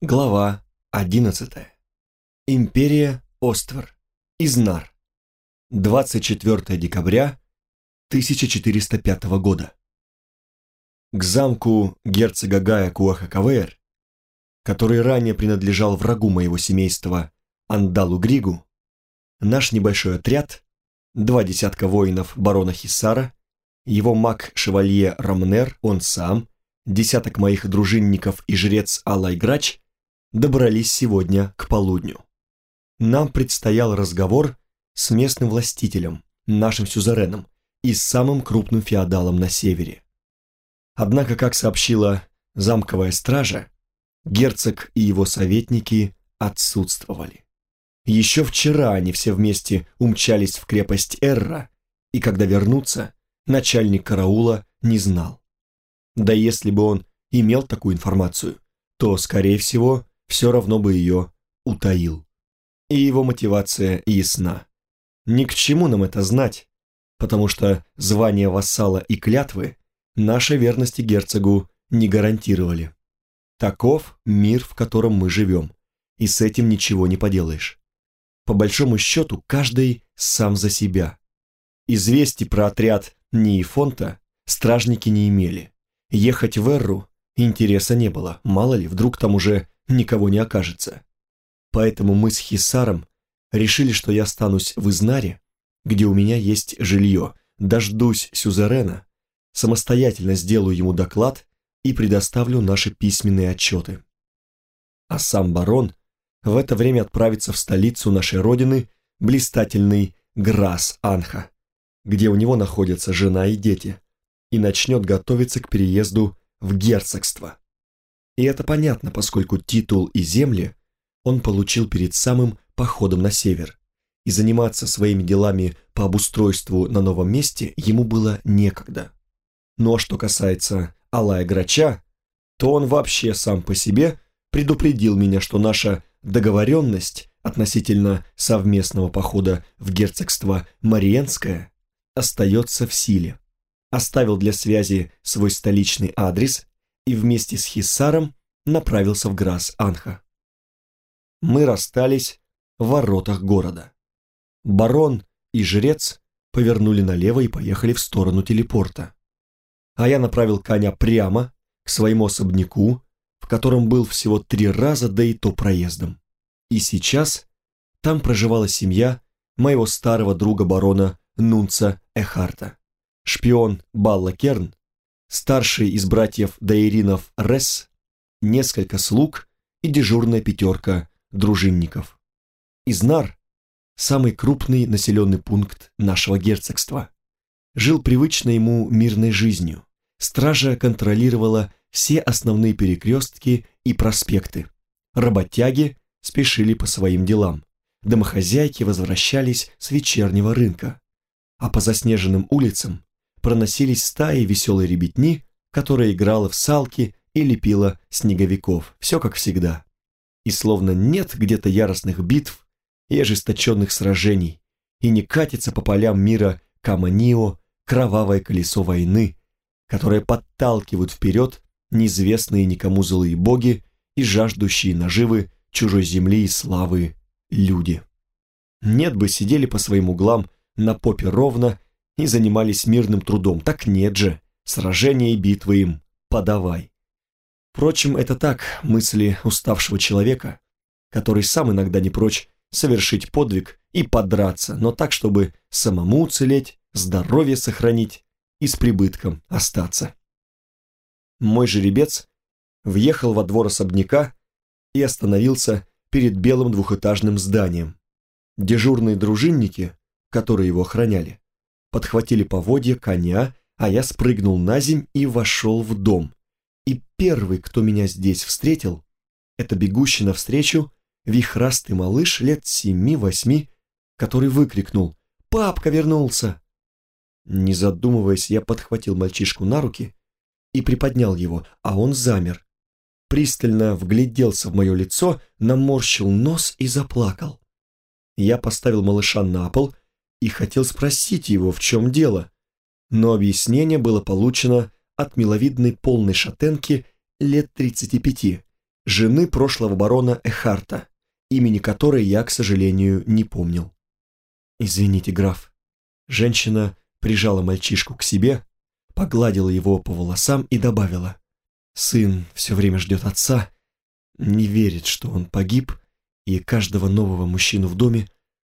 Глава 11. Империя Оствер. Изнар. 24 декабря 1405 года. К замку герцога Гая Куахакавер, который ранее принадлежал врагу моего семейства Андалу Григу, наш небольшой отряд, два десятка воинов барона Хисара, его маг-шевалье Рамнер, он сам, десяток моих дружинников и жрец Алай Грач – добрались сегодня к полудню. Нам предстоял разговор с местным властителем, нашим сюзереном и самым крупным феодалом на севере. Однако, как сообщила замковая стража, герцог и его советники отсутствовали. Еще вчера они все вместе умчались в крепость Эрра, и когда вернутся, начальник караула не знал. Да если бы он имел такую информацию, то, скорее всего, все равно бы ее утаил. И его мотивация ясна. Ни к чему нам это знать, потому что звание вассала и клятвы нашей верности герцогу не гарантировали. Таков мир, в котором мы живем, и с этим ничего не поделаешь. По большому счету, каждый сам за себя. Известий про отряд Ниефонта стражники не имели. Ехать в Эрру интереса не было, мало ли, вдруг там уже никого не окажется. Поэтому мы с Хисаром решили, что я останусь в Изнаре, где у меня есть жилье, дождусь Сюзерена, самостоятельно сделаю ему доклад и предоставлю наши письменные отчеты. А сам барон в это время отправится в столицу нашей родины, блистательный Грас-Анха, где у него находятся жена и дети, и начнет готовиться к переезду в герцогство. И это понятно, поскольку титул и земли он получил перед самым походом на север, и заниматься своими делами по обустройству на новом месте ему было некогда. Ну а что касается Алая Грача, то он вообще сам по себе предупредил меня, что наша договоренность относительно совместного похода в герцогство Мариенское остается в силе. Оставил для связи свой столичный адрес и вместе с Хиссаром направился в Грас-Анха. Мы расстались в воротах города. Барон и жрец повернули налево и поехали в сторону телепорта. А я направил коня прямо к своему особняку, в котором был всего три раза, да и то проездом. И сейчас там проживала семья моего старого друга барона Нунца Эхарта. Шпион Балла Керн старший из братьев Дайринов Ресс, несколько слуг и дежурная пятерка дружинников. Изнар – самый крупный населенный пункт нашего герцогства. Жил привычной ему мирной жизнью. Стража контролировала все основные перекрестки и проспекты. Работяги спешили по своим делам. Домохозяйки возвращались с вечернего рынка. А по заснеженным улицам проносились стаи веселой ребятни, которая играла в салки и лепила снеговиков, все как всегда. И словно нет где-то яростных битв и ожесточенных сражений, и не катится по полям мира Каманио кровавое колесо войны, которое подталкивают вперед неизвестные никому злые боги и жаждущие наживы чужой земли и славы люди. Нет бы сидели по своим углам на попе ровно и занимались мирным трудом. Так нет же, сражения и битвы им подавай. Впрочем, это так, мысли уставшего человека, который сам иногда не прочь совершить подвиг и подраться, но так, чтобы самому уцелеть, здоровье сохранить и с прибытком остаться. Мой жеребец въехал во двор особняка и остановился перед белым двухэтажным зданием. Дежурные дружинники, которые его охраняли, подхватили поводья коня, а я спрыгнул на земь и вошел в дом. И первый, кто меня здесь встретил, это бегущий навстречу вихрастый малыш лет семи-восьми, который выкрикнул «Папка вернулся!». Не задумываясь, я подхватил мальчишку на руки и приподнял его, а он замер. Пристально вгляделся в мое лицо, наморщил нос и заплакал. Я поставил малыша на пол и хотел спросить его, в чем дело, но объяснение было получено от миловидной полной шатенки лет 35, жены прошлого барона Эхарта, имени которой я, к сожалению, не помнил. «Извините, граф». Женщина прижала мальчишку к себе, погладила его по волосам и добавила. «Сын все время ждет отца, не верит, что он погиб, и каждого нового мужчину в доме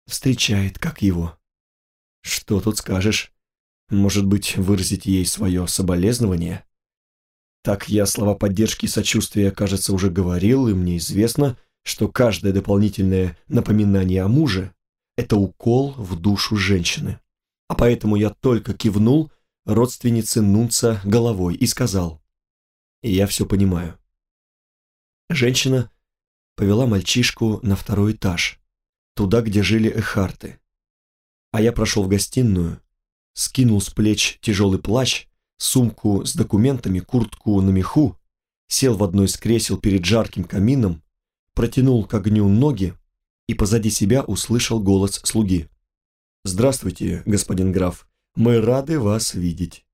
встречает как его». «Что тут скажешь? Может быть, выразить ей свое соболезнование?» Так я слова поддержки и сочувствия, кажется, уже говорил, и мне известно, что каждое дополнительное напоминание о муже – это укол в душу женщины а поэтому я только кивнул родственнице Нунца головой и сказал, «Я все понимаю». Женщина повела мальчишку на второй этаж, туда, где жили Эхарты. А я прошел в гостиную, скинул с плеч тяжелый плащ, сумку с документами, куртку на меху, сел в одно из кресел перед жарким камином, протянул к огню ноги и позади себя услышал голос слуги. «Здравствуйте, господин граф. Мы рады вас видеть».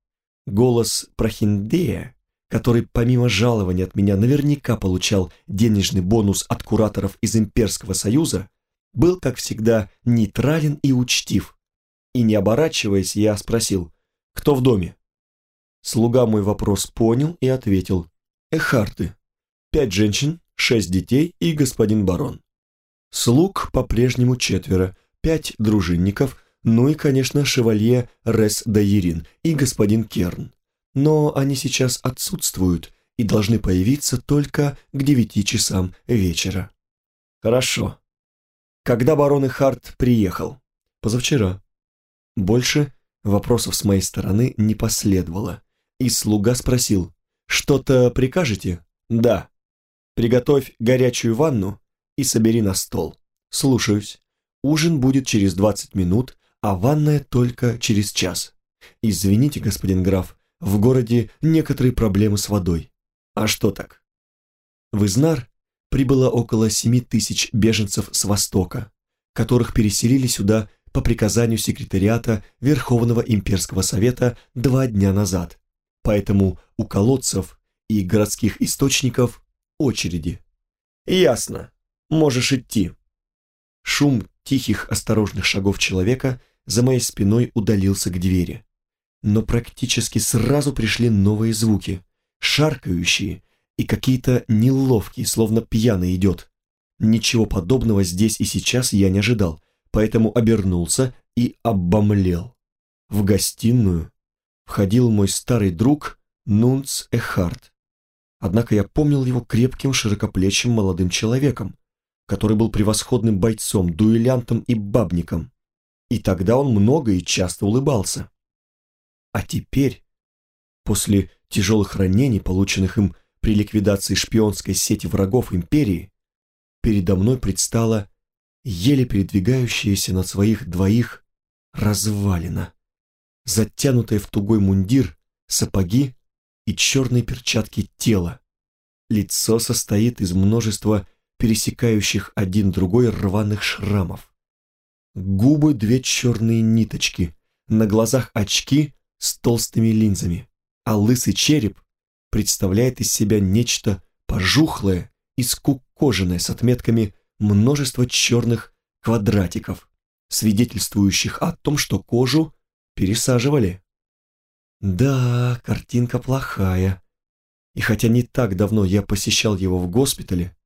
Голос Прохиндея, который помимо жалования от меня наверняка получал денежный бонус от кураторов из Имперского Союза, был, как всегда, нейтрален и учтив. И не оборачиваясь, я спросил, кто в доме? Слуга мой вопрос понял и ответил, Эхарты. Пять женщин, шесть детей и господин барон. Слуг по-прежнему четверо, пять дружинников, ну и, конечно, шевалье Рес Дайерин и господин Керн. Но они сейчас отсутствуют и должны появиться только к девяти часам вечера. Хорошо. Когда барон Харт приехал? Позавчера. Больше вопросов с моей стороны не последовало. И слуга спросил, что-то прикажете? Да. Приготовь горячую ванну и собери на стол. Слушаюсь. Ужин будет через 20 минут, а ванная только через час. Извините, господин граф, в городе некоторые проблемы с водой. А что так? В Изнар прибыло около 7 тысяч беженцев с Востока, которых переселили сюда по приказанию секретариата Верховного имперского совета два дня назад. Поэтому у колодцев и городских источников очереди. Ясно. Можешь идти. Шум тихих осторожных шагов человека за моей спиной удалился к двери. Но практически сразу пришли новые звуки, шаркающие и какие-то неловкие, словно пьяный идет. Ничего подобного здесь и сейчас я не ожидал, поэтому обернулся и обомлел. В гостиную входил мой старый друг Нунц Эхарт. Однако я помнил его крепким, широкоплечим молодым человеком, который был превосходным бойцом, дуэлянтом и бабником. И тогда он много и часто улыбался. А теперь, после тяжелых ранений, полученных им при ликвидации шпионской сети врагов империи, передо мной предстала еле передвигающаяся на своих двоих развалина, затянутая в тугой мундир, сапоги и черные перчатки тела. Лицо состоит из множества пересекающих один другой рваных шрамов. Губы две черные ниточки, на глазах очки с толстыми линзами, а лысый череп представляет из себя нечто пожухлое и скукоженное с отметками множества черных квадратиков, свидетельствующих о том, что кожу пересаживали. Да, картинка плохая. И хотя не так давно я посещал его в госпитале,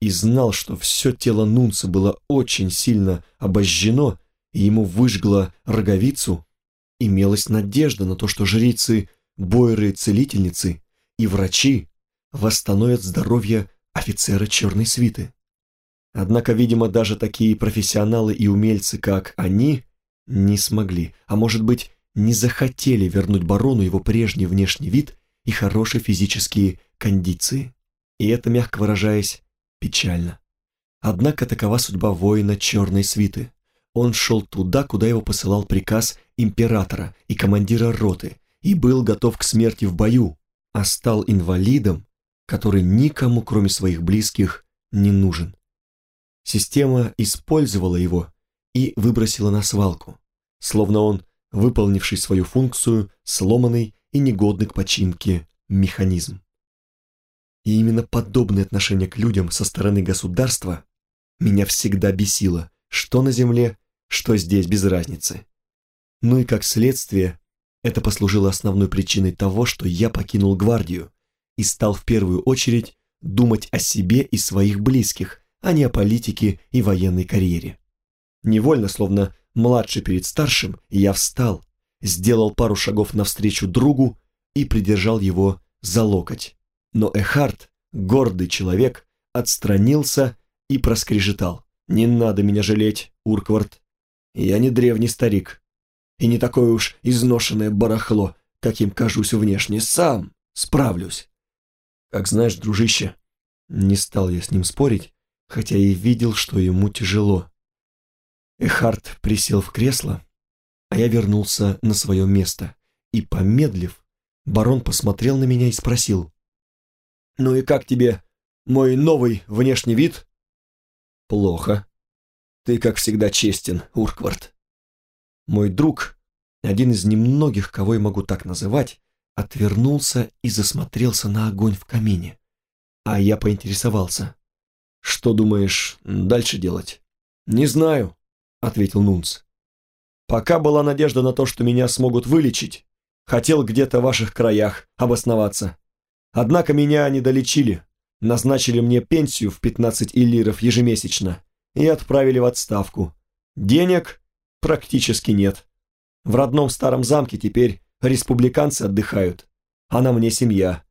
и знал, что все тело Нунца было очень сильно обожжено, и ему выжгло роговицу, имелась надежда на то, что жрицы, бойры-целительницы и врачи восстановят здоровье офицера черной свиты. Однако, видимо, даже такие профессионалы и умельцы, как они, не смогли, а может быть, не захотели вернуть барону его прежний внешний вид и хорошие физические кондиции. И это, мягко выражаясь, Печально. Однако такова судьба воина черной свиты. Он шел туда, куда его посылал приказ императора и командира роты, и был готов к смерти в бою, а стал инвалидом, который никому, кроме своих близких, не нужен. Система использовала его и выбросила на свалку, словно он, выполнивший свою функцию, сломанный и негодный к починке механизм. И именно подобное отношение к людям со стороны государства меня всегда бесило, что на земле, что здесь, без разницы. Ну и как следствие, это послужило основной причиной того, что я покинул гвардию и стал в первую очередь думать о себе и своих близких, а не о политике и военной карьере. Невольно, словно младший перед старшим, я встал, сделал пару шагов навстречу другу и придержал его за локоть. Но Эхард, гордый человек, отстранился и проскрежетал. «Не надо меня жалеть, Урквард. Я не древний старик. И не такое уж изношенное барахло, каким кажусь внешне. Сам справлюсь». «Как знаешь, дружище», не стал я с ним спорить, хотя и видел, что ему тяжело. Эхард присел в кресло, а я вернулся на свое место, и, помедлив, барон посмотрел на меня и спросил. «Ну и как тебе мой новый внешний вид?» «Плохо. Ты, как всегда, честен, Урквард». Мой друг, один из немногих, кого я могу так называть, отвернулся и засмотрелся на огонь в камине. А я поинтересовался. «Что думаешь дальше делать?» «Не знаю», — ответил Нунц. «Пока была надежда на то, что меня смогут вылечить, хотел где-то в ваших краях обосноваться. Однако меня не долечили, назначили мне пенсию в 15 иллиров ежемесячно и отправили в отставку. Денег практически нет. В родном старом замке теперь республиканцы отдыхают, а на мне семья.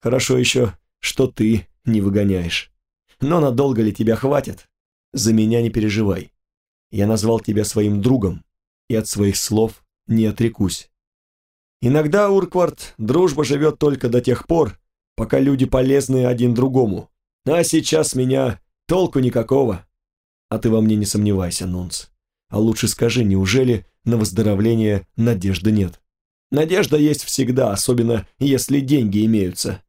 Хорошо еще, что ты не выгоняешь. Но надолго ли тебя хватит? За меня не переживай. Я назвал тебя своим другом, и от своих слов не отрекусь. Иногда, Урквард, дружба живет только до тех пор, пока люди полезны один другому. А сейчас меня толку никакого. А ты во мне не сомневайся, Нунц. А лучше скажи, неужели на выздоровление надежды нет? Надежда есть всегда, особенно если деньги имеются.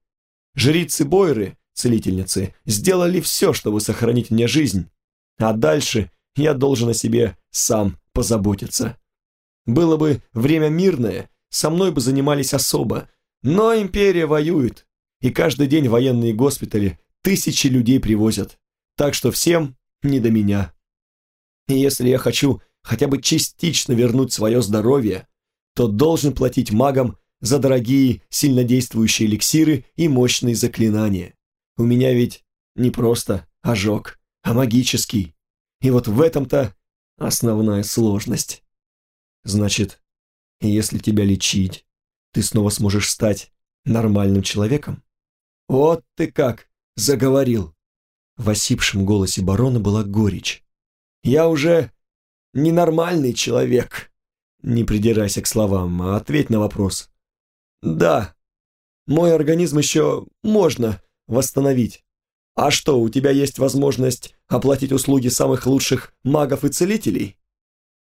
Жрицы Бойры, целительницы, сделали все, чтобы сохранить мне жизнь. А дальше я должен о себе сам позаботиться. Было бы время мирное, со мной бы занимались особо, но империя воюет, и каждый день военные госпитали тысячи людей привозят, так что всем не до меня. И если я хочу хотя бы частично вернуть свое здоровье, то должен платить магам за дорогие сильнодействующие эликсиры и мощные заклинания. У меня ведь не просто ожог, а магический. И вот в этом-то основная сложность. Значит, если тебя лечить, ты снова сможешь стать нормальным человеком? Вот ты как заговорил. В осипшем голосе барона была горечь. Я уже ненормальный человек. Не придирайся к словам, а ответь на вопрос. Да, мой организм еще можно восстановить. А что, у тебя есть возможность оплатить услуги самых лучших магов и целителей?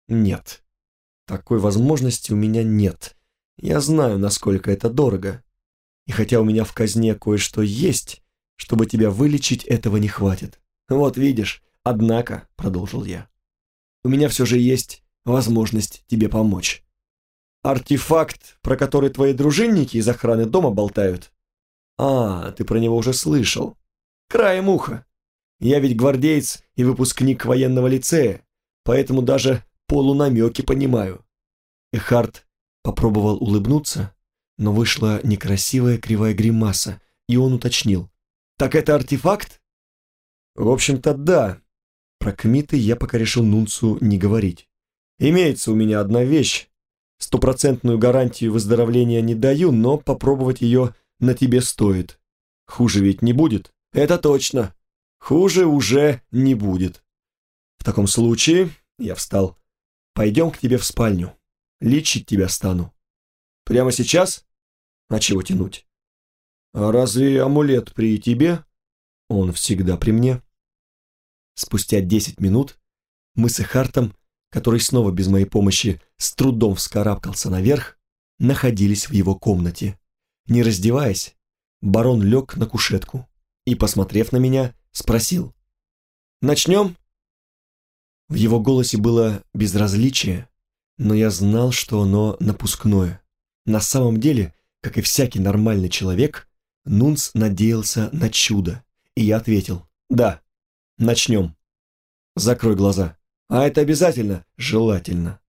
Нет. Такой возможности у меня нет. Я знаю, насколько это дорого. И хотя у меня в казне кое-что есть, чтобы тебя вылечить, этого не хватит. Вот видишь, однако, продолжил я, у меня все же есть возможность тебе помочь. Артефакт, про который твои дружинники из охраны дома болтают? А, ты про него уже слышал. Краем уха. Я ведь гвардеец и выпускник военного лицея, поэтому даже полунамеки понимаю. Эхард попробовал улыбнуться, но вышла некрасивая кривая гримаса, и он уточнил. «Так это артефакт?» «В общем-то, да». Про кмиты я пока решил Нунцу не говорить. «Имеется у меня одна вещь, Стопроцентную гарантию выздоровления не даю, но попробовать ее на тебе стоит. Хуже ведь не будет? Это точно. Хуже уже не будет. В таком случае, я встал, пойдем к тебе в спальню. Лечить тебя стану. Прямо сейчас? А чего тянуть? А разве амулет при тебе? Он всегда при мне. Спустя десять минут мы с Эхартом который снова без моей помощи с трудом вскарабкался наверх, находились в его комнате. Не раздеваясь, барон лег на кушетку и, посмотрев на меня, спросил. «Начнем?» В его голосе было безразличие, но я знал, что оно напускное. На самом деле, как и всякий нормальный человек, Нунц надеялся на чудо, и я ответил «Да, начнем». «Закрой глаза». «А это обязательно?» «Желательно».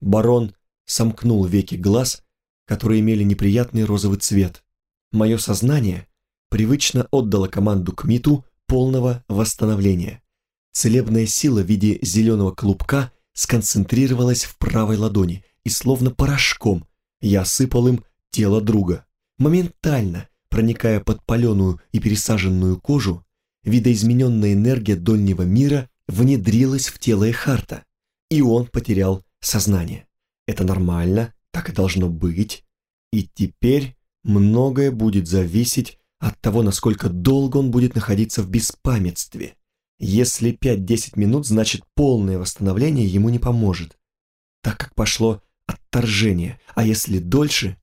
Барон сомкнул веки глаз, которые имели неприятный розовый цвет. Мое сознание привычно отдало команду к МИТу полного восстановления. Целебная сила в виде зеленого клубка сконцентрировалась в правой ладони, и словно порошком я сыпал им тело друга. Моментально, проникая под паленую и пересаженную кожу, видоизмененная энергия дольнего мира внедрилась в тело Эхарта, и он потерял сознание. Это нормально, так и должно быть. И теперь многое будет зависеть от того, насколько долго он будет находиться в беспамятстве. Если 5-10 минут, значит полное восстановление ему не поможет, так как пошло отторжение, а если дольше,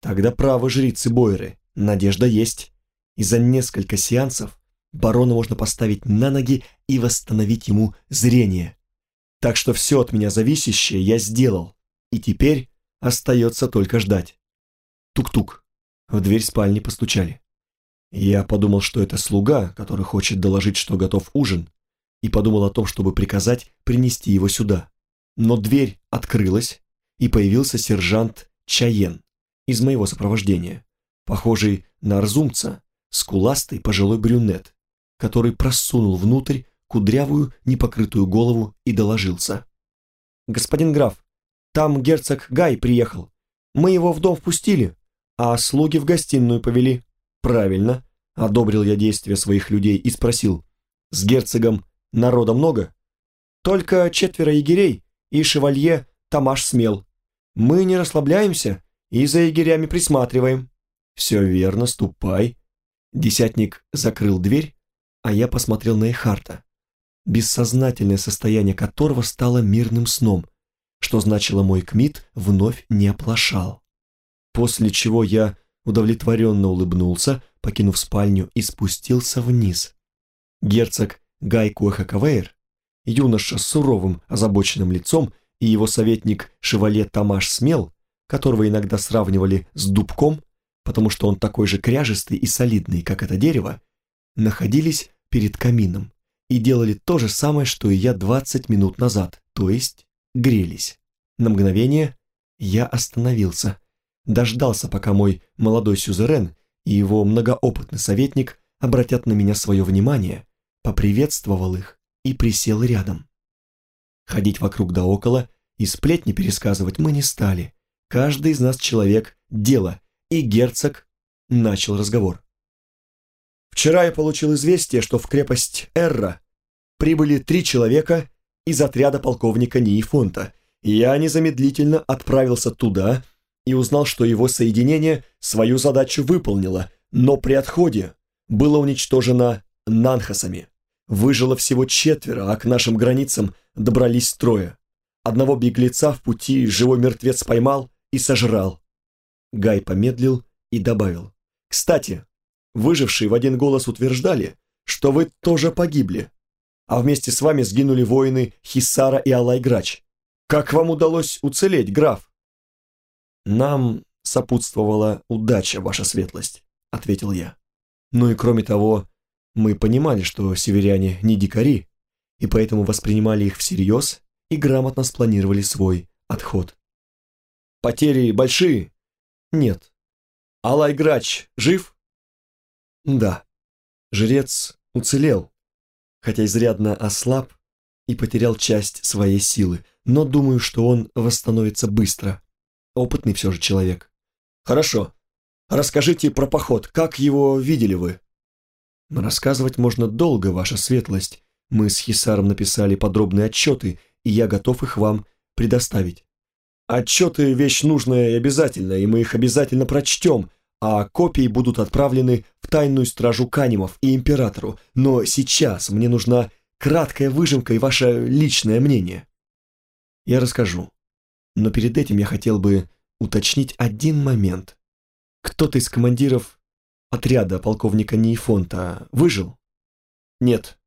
тогда право жрицы Бойры, надежда есть. И за несколько сеансов барона можно поставить на ноги и восстановить ему зрение. Так что все от меня зависящее я сделал, и теперь остается только ждать. Тук-тук. В дверь спальни постучали. Я подумал, что это слуга, который хочет доложить, что готов ужин, и подумал о том, чтобы приказать принести его сюда. Но дверь открылась, и появился сержант Чаен из моего сопровождения, похожий на арзумца, скуластый пожилой брюнет, который просунул внутрь кудрявую непокрытую голову и доложился. «Господин граф, там герцог Гай приехал. Мы его в дом впустили, а слуги в гостиную повели». «Правильно», — одобрил я действия своих людей и спросил. «С герцогом народа много?» «Только четверо егерей и шевалье Тамаш Смел. Мы не расслабляемся и за егерями присматриваем». «Все верно, ступай». Десятник закрыл дверь, а я посмотрел на Эхарта, бессознательное состояние которого стало мирным сном, что значило мой кмит вновь не оплошал. После чего я удовлетворенно улыбнулся, покинув спальню и спустился вниз. Герцог Гай Куэхакавейр, юноша с суровым озабоченным лицом и его советник Шевале Тамаш Смел, которого иногда сравнивали с дубком, потому что он такой же кряжестый и солидный, как это дерево, находились перед камином и делали то же самое, что и я 20 минут назад, то есть грелись. На мгновение я остановился, дождался, пока мой молодой сюзерен и его многоопытный советник обратят на меня свое внимание, поприветствовал их и присел рядом. Ходить вокруг да около и сплетни пересказывать мы не стали. Каждый из нас человек, дело, и герцог начал разговор. Вчера я получил известие, что в крепость Эрра прибыли три человека из отряда полковника Ниефонта, и я незамедлительно отправился туда и узнал, что его соединение свою задачу выполнило, но при отходе было уничтожено нанхасами. Выжило всего четверо, а к нашим границам добрались трое. Одного беглеца в пути живой мертвец поймал и сожрал. Гай помедлил и добавил. «Кстати, выжившие в один голос утверждали, что вы тоже погибли, а вместе с вами сгинули воины Хисара и Алайграч. Как вам удалось уцелеть, граф?» «Нам сопутствовала удача, ваша светлость», — ответил я. «Ну и кроме того, мы понимали, что северяне не дикари, и поэтому воспринимали их всерьез и грамотно спланировали свой отход». «Потери большие?» «Нет». «Алайграч жив?» «Да». Жрец уцелел, хотя изрядно ослаб и потерял часть своей силы, но думаю, что он восстановится быстро. Опытный все же человек. Хорошо. Расскажите про поход. Как его видели вы? Рассказывать можно долго, ваша светлость. Мы с Хисаром написали подробные отчеты, и я готов их вам предоставить. Отчеты – вещь нужная и обязательная, и мы их обязательно прочтем, а копии будут отправлены в тайную стражу Канимов и Императору. Но сейчас мне нужна краткая выжимка и ваше личное мнение. Я расскажу. Но перед этим я хотел бы уточнить один момент. Кто-то из командиров отряда полковника Нейфонта выжил? Нет.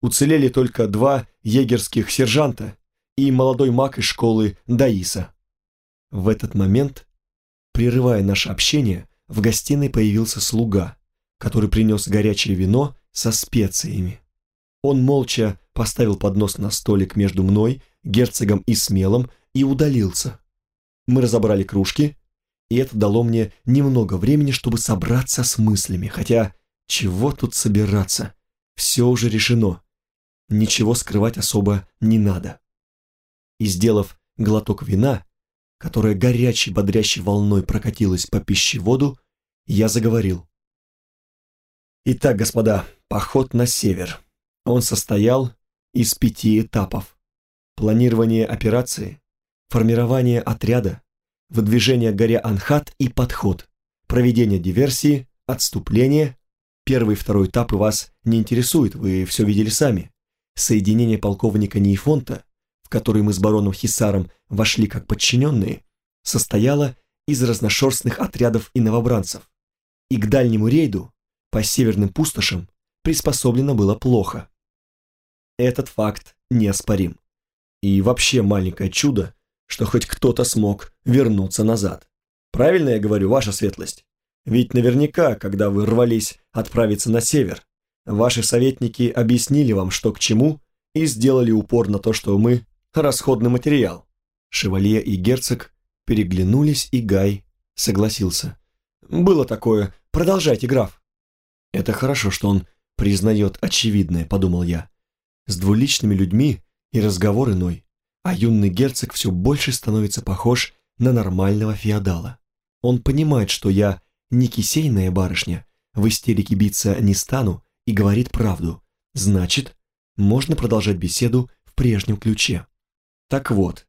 Уцелели только два егерских сержанта и молодой маг из школы Даиса. В этот момент, прерывая наше общение, в гостиной появился слуга, который принес горячее вино со специями. Он молча поставил поднос на столик между мной, герцогом и смелым и удалился. Мы разобрали кружки, и это дало мне немного времени, чтобы собраться с мыслями, хотя чего тут собираться, все уже решено, ничего скрывать особо не надо. И сделав глоток вина, которое горячей бодрящей волной прокатилось по пищеводу, я заговорил. Итак, господа, поход на север. Он состоял из пяти этапов. Планирование операции, формирование отряда, выдвижение к горе Анхат и подход, проведение диверсии, отступление. Первый и второй этапы вас не интересуют, вы все видели сами. Соединение полковника Нейфонта, который мы с бароном Хисаром вошли как подчиненные, состояло из разношерстных отрядов и новобранцев. И к дальнему рейду, по северным пустошам, приспособлено было плохо. Этот факт неоспорим. И вообще маленькое чудо, что хоть кто-то смог вернуться назад. Правильно я говорю, ваша светлость? Ведь наверняка, когда вы рвались отправиться на север, ваши советники объяснили вам, что к чему, и сделали упор на то, что мы – расходный материал. Шевалье и герцог переглянулись, и Гай согласился. «Было такое. Продолжайте, граф». «Это хорошо, что он признает очевидное», – подумал я. С двуличными людьми и разговор иной, а юный герцог все больше становится похож на нормального феодала. Он понимает, что я не кисейная барышня, в истерике биться не стану и говорит правду. Значит, можно продолжать беседу в прежнем ключе. Так вот,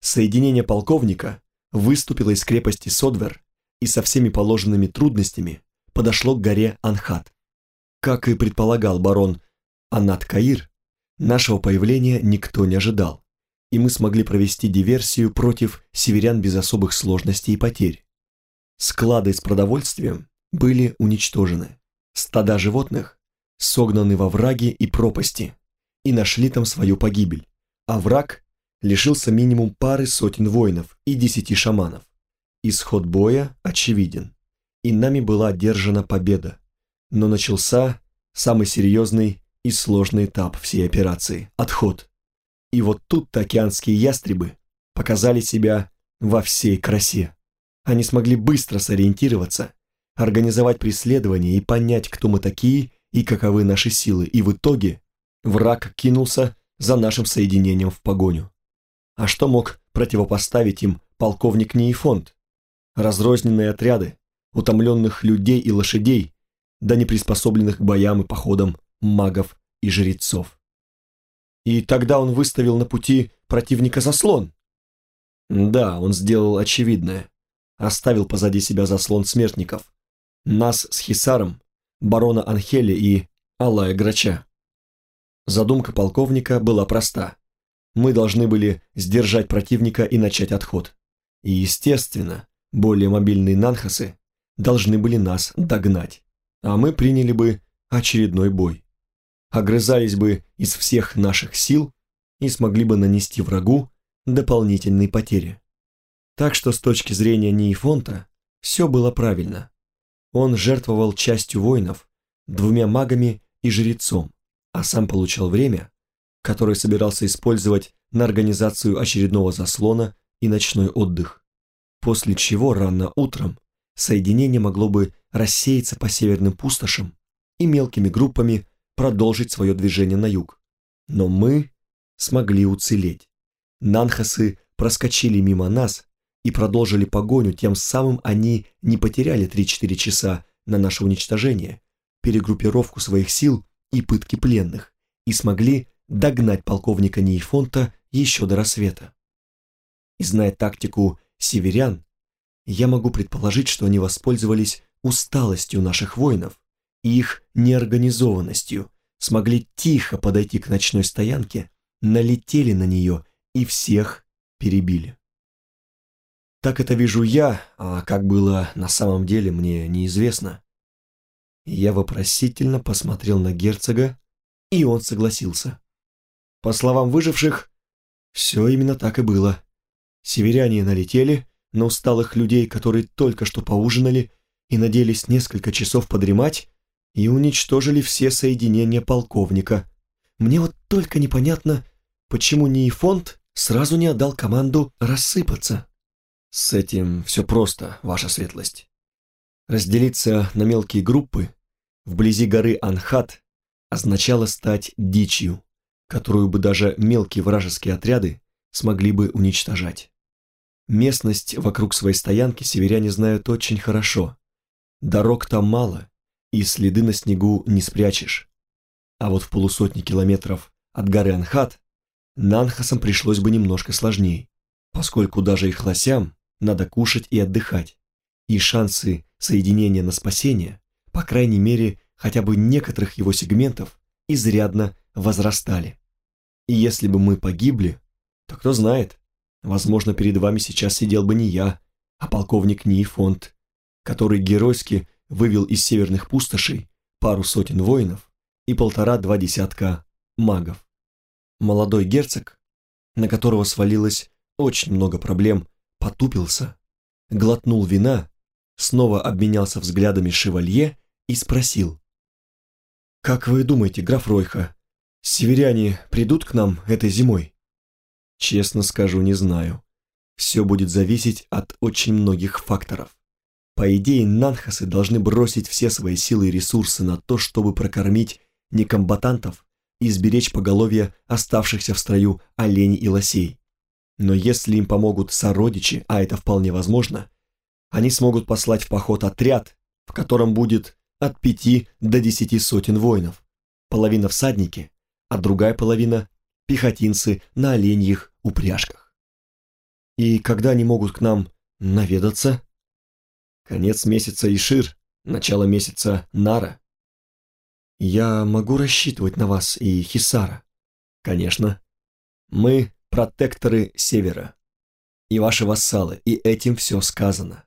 соединение полковника выступило из крепости Содвер и со всеми положенными трудностями подошло к горе Анхат. Как и предполагал барон Анат Каир, Нашего появления никто не ожидал, и мы смогли провести диверсию против северян без особых сложностей и потерь. Склады с продовольствием были уничтожены, стада животных согнаны во враги и пропасти и нашли там свою погибель, а враг лишился минимум пары сотен воинов и десяти шаманов. Исход боя очевиден, и нами была одержана победа, но начался самый серьезный и сложный этап всей операции – отход. И вот тут океанские ястребы показали себя во всей красе. Они смогли быстро сориентироваться, организовать преследование и понять, кто мы такие и каковы наши силы, и в итоге враг кинулся за нашим соединением в погоню. А что мог противопоставить им полковник Неифонт? Разрозненные отряды, утомленных людей и лошадей, да неприспособленных к боям и походам магов и жрецов. И тогда он выставил на пути противника заслон. Да, он сделал очевидное. Оставил позади себя заслон смертников. Нас с Хисаром, барона Анхеля и Алая Грача. Задумка полковника была проста. Мы должны были сдержать противника и начать отход. И, естественно, более мобильные нанхасы должны были нас догнать, а мы приняли бы очередной бой огрызались бы из всех наших сил и смогли бы нанести врагу дополнительные потери. Так что с точки зрения Нейфонта все было правильно. Он жертвовал частью воинов, двумя магами и жрецом, а сам получал время, которое собирался использовать на организацию очередного заслона и ночной отдых. После чего рано утром соединение могло бы рассеяться по северным пустошам и мелкими группами продолжить свое движение на юг. Но мы смогли уцелеть. Нанхасы проскочили мимо нас и продолжили погоню, тем самым они не потеряли 3-4 часа на наше уничтожение, перегруппировку своих сил и пытки пленных, и смогли догнать полковника Нейфонта еще до рассвета. И зная тактику северян, я могу предположить, что они воспользовались усталостью наших воинов и их неорганизованностью смогли тихо подойти к ночной стоянке, налетели на нее и всех перебили. Так это вижу я, а как было на самом деле, мне неизвестно. Я вопросительно посмотрел на герцога, и он согласился. По словам выживших, все именно так и было. Северяне налетели на усталых людей, которые только что поужинали, и надеялись несколько часов подремать и уничтожили все соединения полковника. Мне вот только непонятно, почему Нейфонд сразу не отдал команду рассыпаться. С этим все просто, ваша светлость. Разделиться на мелкие группы вблизи горы Анхат означало стать дичью, которую бы даже мелкие вражеские отряды смогли бы уничтожать. Местность вокруг своей стоянки северяне знают очень хорошо. Дорог там мало, и следы на снегу не спрячешь. А вот в полусотни километров от горы Анхат Нанхасам пришлось бы немножко сложнее, поскольку даже их лосям надо кушать и отдыхать, и шансы соединения на спасение, по крайней мере, хотя бы некоторых его сегментов, изрядно возрастали. И если бы мы погибли, то кто знает, возможно, перед вами сейчас сидел бы не я, а полковник Нейфонд, который геройски вывел из северных пустошей пару сотен воинов и полтора-два десятка магов. Молодой герцог, на которого свалилось очень много проблем, потупился, глотнул вина, снова обменялся взглядами шевалье и спросил. «Как вы думаете, граф Ройха, северяне придут к нам этой зимой?» «Честно скажу, не знаю. Все будет зависеть от очень многих факторов. По идее, нанхасы должны бросить все свои силы и ресурсы на то, чтобы прокормить некомбатантов и сберечь поголовье оставшихся в строю оленей и лосей. Но если им помогут сородичи, а это вполне возможно, они смогут послать в поход отряд, в котором будет от пяти до десяти сотен воинов, половина всадники, а другая половина – пехотинцы на оленьих упряжках. И когда они могут к нам наведаться? Конец месяца Ишир, начало месяца Нара. Я могу рассчитывать на вас и Хисара? Конечно. Мы протекторы Севера. И ваши вассалы, и этим все сказано.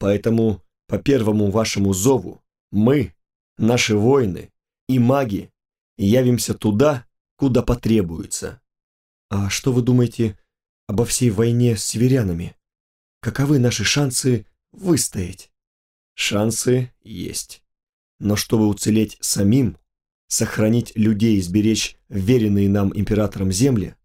Поэтому по первому вашему зову мы, наши воины и маги, явимся туда, куда потребуется. А что вы думаете обо всей войне с северянами? Каковы наши шансы выстоять? Шансы есть. Но чтобы уцелеть самим, сохранить людей и сберечь веренные нам императором земли,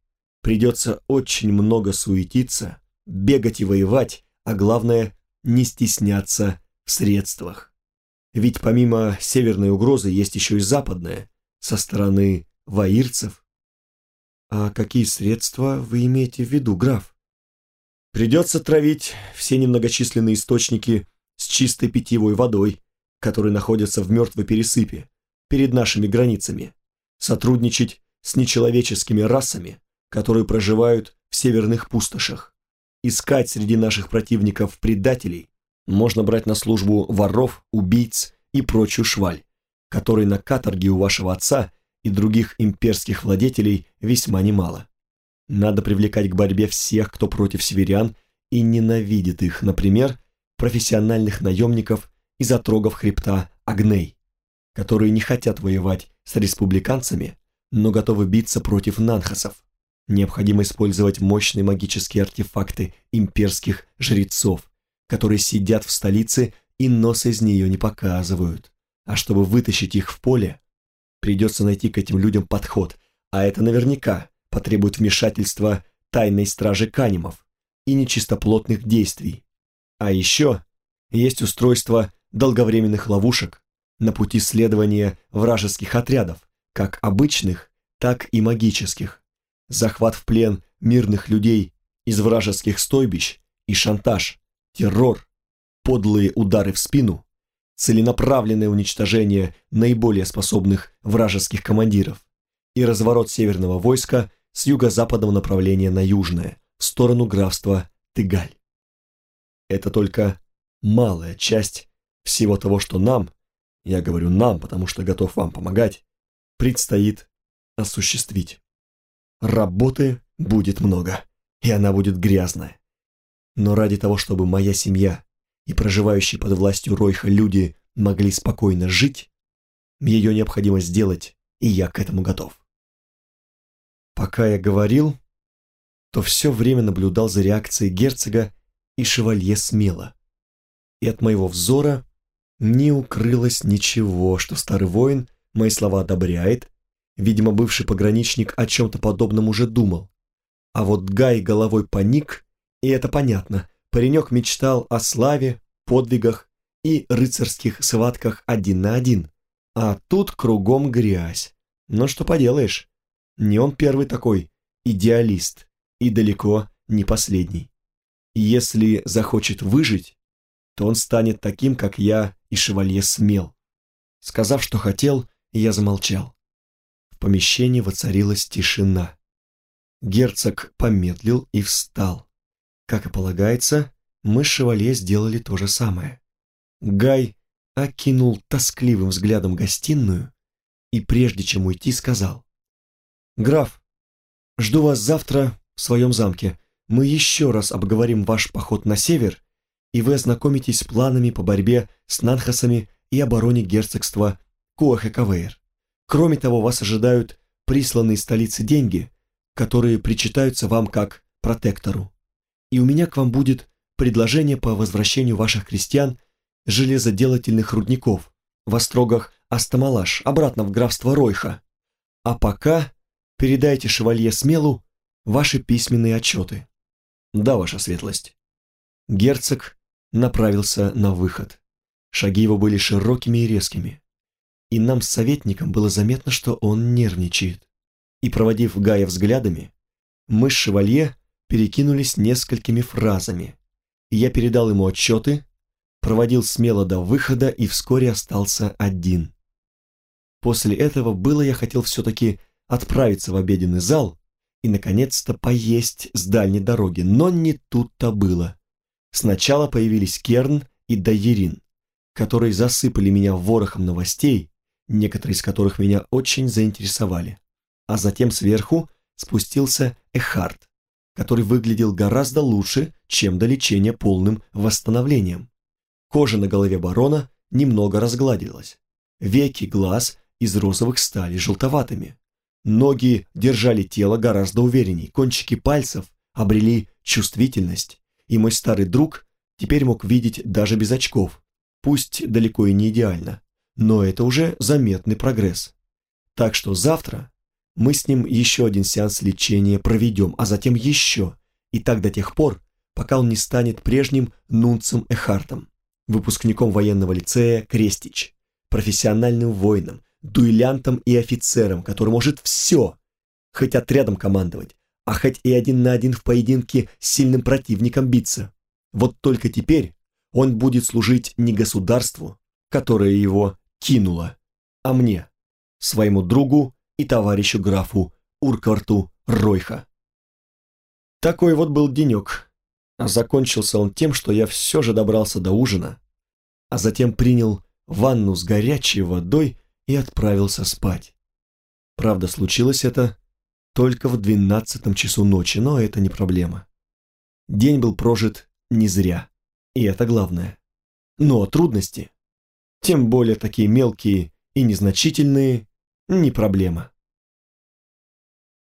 придется очень много суетиться, бегать и воевать, а главное, не стесняться в средствах. Ведь помимо северной угрозы есть еще и западная, со стороны ваирцев. А какие средства вы имеете в виду, граф? Придется травить все немногочисленные источники с чистой питьевой водой, которые находятся в мертвой пересыпе, перед нашими границами, сотрудничать с нечеловеческими расами, которые проживают в северных пустошах, искать среди наших противников предателей, можно брать на службу воров, убийц и прочую шваль, которой на каторге у вашего отца и других имперских владетелей весьма немало. Надо привлекать к борьбе всех, кто против северян и ненавидит их, например, профессиональных наемников из отрогов хребта Агней, которые не хотят воевать с республиканцами, но готовы биться против нанхасов. Необходимо использовать мощные магические артефакты имперских жрецов, которые сидят в столице и нос из нее не показывают. А чтобы вытащить их в поле, придется найти к этим людям подход, а это наверняка потребует вмешательства тайной стражи Канимов и нечистоплотных действий. А еще есть устройство долговременных ловушек на пути следования вражеских отрядов, как обычных, так и магических, захват в плен мирных людей из вражеских стойбищ и шантаж, террор, подлые удары в спину, целенаправленное уничтожение наиболее способных вражеских командиров и разворот северного войска с юго-западного направления на южное, в сторону графства Тыгаль. Это только малая часть всего того, что нам, я говорю нам, потому что готов вам помогать, предстоит осуществить. Работы будет много, и она будет грязная. Но ради того, чтобы моя семья и проживающие под властью Ройха люди могли спокойно жить, ее необходимо сделать, и я к этому готов. Пока я говорил, то все время наблюдал за реакцией герцога и шевалье смело. И от моего взора Не укрылось ничего, что старый воин мои слова одобряет. Видимо, бывший пограничник о чем-то подобном уже думал. А вот Гай головой поник, и это понятно. Паренек мечтал о славе, подвигах и рыцарских схватках один на один. А тут кругом грязь. Но что поделаешь, не он первый такой идеалист и далеко не последний. Если захочет выжить, то он станет таким, как я и шевалье смел. Сказав, что хотел, я замолчал. В помещении воцарилась тишина. Герцог помедлил и встал. Как и полагается, мы с шевалье сделали то же самое. Гай окинул тоскливым взглядом гостиную и, прежде чем уйти, сказал. «Граф, жду вас завтра в своем замке. Мы еще раз обговорим ваш поход на север и вы ознакомитесь с планами по борьбе с Нанхасами и обороне герцогства Куахекавейр. Кроме того, вас ожидают присланные из столицы деньги, которые причитаются вам как протектору. И у меня к вам будет предложение по возвращению ваших крестьян железоделательных рудников в острогах Астамалаш обратно в графство Ройха. А пока передайте шевалье Смелу ваши письменные отчеты. Да, ваша светлость. Герцог направился на выход. Шаги его были широкими и резкими. И нам с советником было заметно, что он нервничает. И проводив Гая взглядами, мы с Шевалье перекинулись несколькими фразами. Я передал ему отчеты, проводил смело до выхода и вскоре остался один. После этого было я хотел все-таки отправиться в обеденный зал и, наконец-то, поесть с дальней дороги, но не тут-то было. Сначала появились Керн и Дайерин, которые засыпали меня ворохом новостей, некоторые из которых меня очень заинтересовали. А затем сверху спустился Эхард, который выглядел гораздо лучше, чем до лечения полным восстановлением. Кожа на голове барона немного разгладилась. Веки глаз из розовых стали желтоватыми. Ноги держали тело гораздо уверенней, кончики пальцев обрели чувствительность, и мой старый друг теперь мог видеть даже без очков, пусть далеко и не идеально, но это уже заметный прогресс. Так что завтра мы с ним еще один сеанс лечения проведем, а затем еще, и так до тех пор, пока он не станет прежним Нунцем Эхартом, выпускником военного лицея Крестич, профессиональным воином, дуэлянтом и офицером, который может все, хоть отрядом командовать, а хоть и один на один в поединке с сильным противником биться. Вот только теперь он будет служить не государству, которое его кинуло, а мне, своему другу и товарищу графу Уркварту Ройха. Такой вот был денек, а закончился он тем, что я все же добрался до ужина, а затем принял ванну с горячей водой и отправился спать. Правда, случилось это только в двенадцатом часу ночи, но это не проблема. День был прожит не зря, и это главное. Но трудности, тем более такие мелкие и незначительные, не проблема.